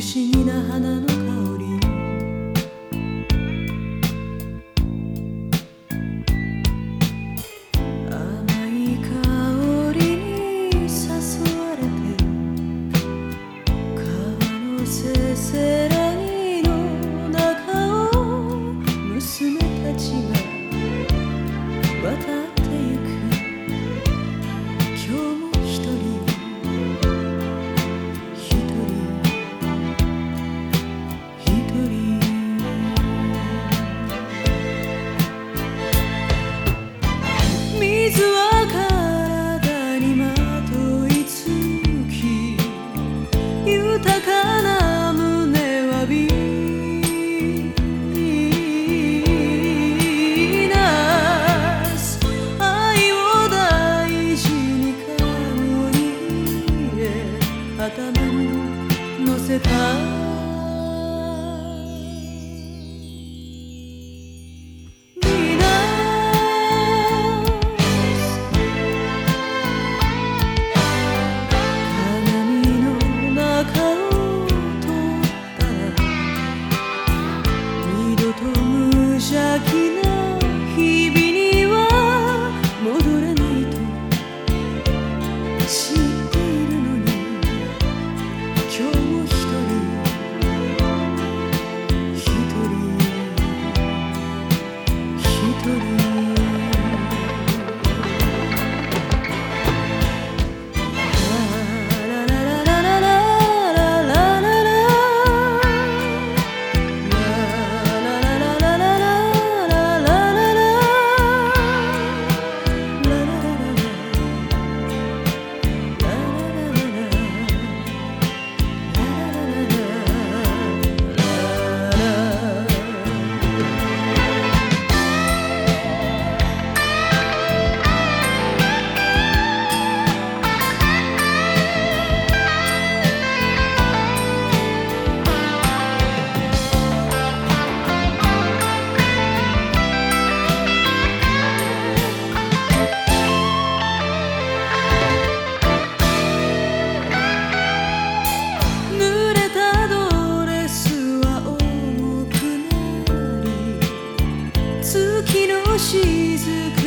不思議な花の傷は体にまといつき豊静。